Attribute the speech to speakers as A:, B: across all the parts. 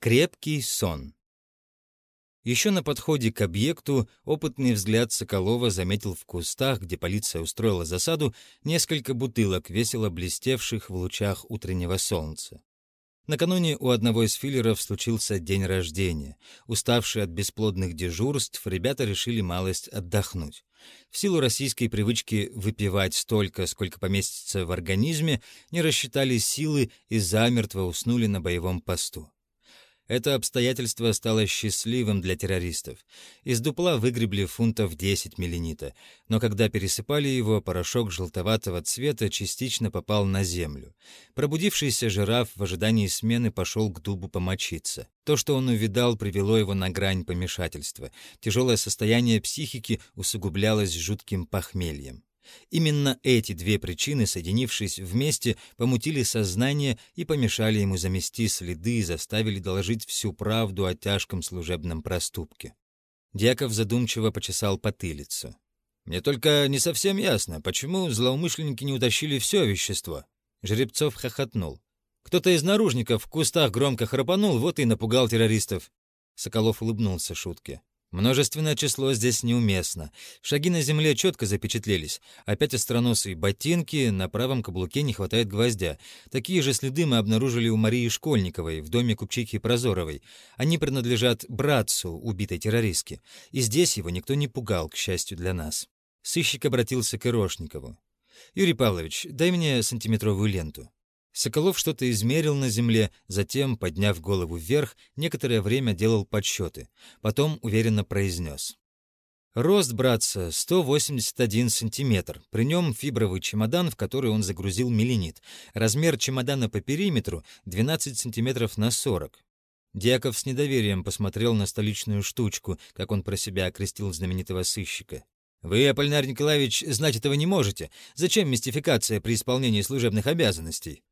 A: Крепкий сон. Еще на подходе к объекту опытный взгляд Соколова заметил в кустах, где полиция устроила засаду, несколько бутылок, весело блестевших в лучах утреннего солнца. Накануне у одного из филлеров случился день рождения. Уставшие от бесплодных дежурств, ребята решили малость отдохнуть. В силу российской привычки выпивать столько, сколько поместится в организме, не рассчитали силы и замертво уснули на боевом посту. Это обстоятельство стало счастливым для террористов. Из дупла выгребли фунтов 10 милленита, но когда пересыпали его, порошок желтоватого цвета частично попал на землю. Пробудившийся жираф в ожидании смены пошел к дубу помочиться. То, что он увидал, привело его на грань помешательства. Тяжелое состояние психики усугублялось жутким похмельем. Именно эти две причины, соединившись вместе, помутили сознание и помешали ему замести следы и заставили доложить всю правду о тяжком служебном проступке. Дьяков задумчиво почесал потылицу. «Мне только не совсем ясно, почему злоумышленники не утащили все вещество?» Жеребцов хохотнул. «Кто-то из наружников в кустах громко храпанул, вот и напугал террористов». Соколов улыбнулся шутке. Множественное число здесь неуместно. Шаги на земле четко запечатлелись. Опять остроносые ботинки, на правом каблуке не хватает гвоздя. Такие же следы мы обнаружили у Марии Школьниковой в доме купчихи Прозоровой. Они принадлежат братцу убитой террористки. И здесь его никто не пугал, к счастью для нас. Сыщик обратился к Ирошникову. «Юрий Павлович, дай мне сантиметровую ленту». Соколов что-то измерил на земле, затем, подняв голову вверх, некоторое время делал подсчеты. Потом уверенно произнес. Рост братца 181 сантиметр. При нем фибровый чемодан, в который он загрузил меленит. Размер чемодана по периметру 12 сантиметров на 40. Дьяков с недоверием посмотрел на столичную штучку, как он про себя окрестил знаменитого сыщика. «Вы, Аполлинар Николаевич, знать этого не можете. Зачем мистификация при исполнении служебных обязанностей?»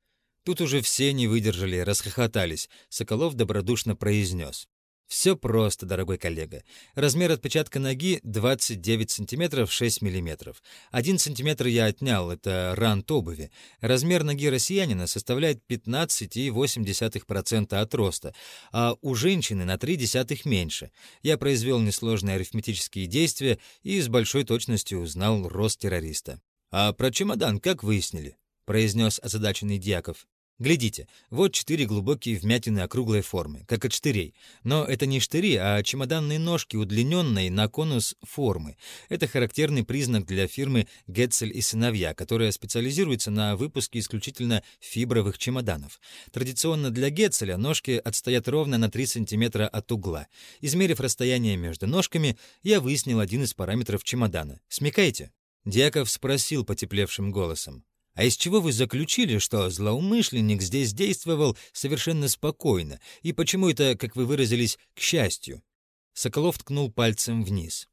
A: Тут уже все не выдержали, расхохотались. Соколов добродушно произнес. Все просто, дорогой коллега. Размер отпечатка ноги 29 сантиметров 6 миллиметров. Один сантиметр я отнял, это рант обуви. Размер ноги россиянина составляет 15,8% от роста, а у женщины на 3 десятых меньше. Я произвел несложные арифметические действия и с большой точностью узнал рост террориста. «А про чемодан как выяснили?» — произнес озадаченный Дьяков. Глядите, вот четыре глубокие вмятины округлой формы, как от штырей. Но это не штыри, а чемоданные ножки удлиненной на конус формы. Это характерный признак для фирмы «Гетцель и сыновья», которая специализируется на выпуске исключительно фибровых чемоданов. Традиционно для Гетцеля ножки отстоят ровно на 3 см от угла. Измерив расстояние между ножками, я выяснил один из параметров чемодана. Смекаете? Дьяков спросил потеплевшим голосом. А из чего вы заключили, что злоумышленник здесь действовал совершенно спокойно, и почему это, как вы выразились, к счастью?» Соколов ткнул пальцем вниз.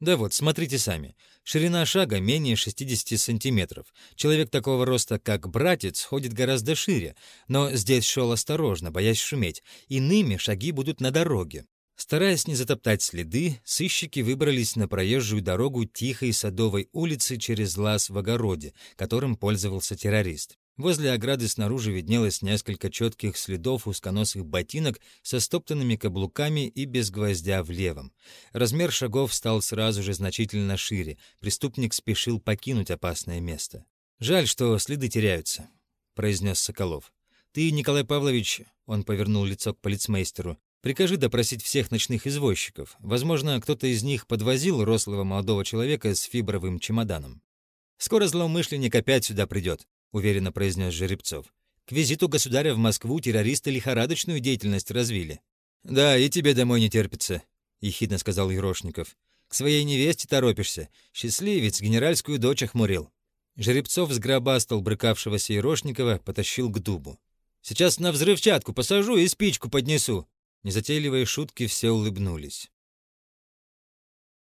A: «Да вот, смотрите сами. Ширина шага менее 60 сантиметров. Человек такого роста, как братец, ходит гораздо шире, но здесь шел осторожно, боясь шуметь. Иными шаги будут на дороге. Стараясь не затоптать следы, сыщики выбрались на проезжую дорогу тихой садовой улицы через лаз в огороде, которым пользовался террорист. Возле ограды снаружи виднелось несколько четких следов узконосых ботинок со стоптанными каблуками и без гвоздя в левом. Размер шагов стал сразу же значительно шире. Преступник спешил покинуть опасное место. «Жаль, что следы теряются», — произнес Соколов. «Ты, Николай Павлович...» — он повернул лицо к полицмейстеру. Прикажи допросить всех ночных извозчиков. Возможно, кто-то из них подвозил рослого молодого человека с фибровым чемоданом. «Скоро злоумышленник опять сюда придет», — уверенно произнес Жеребцов. «К визиту государя в Москву террористы лихорадочную деятельность развили». «Да, и тебе домой не терпится», — ехидно сказал Ерошников. «К своей невесте торопишься. Счастливец, генеральскую дочь охмурил». Жеребцов сгробастал брыкавшегося Ерошникова, потащил к дубу. «Сейчас на взрывчатку посажу и спичку поднесу», Незатейливые шутки все улыбнулись.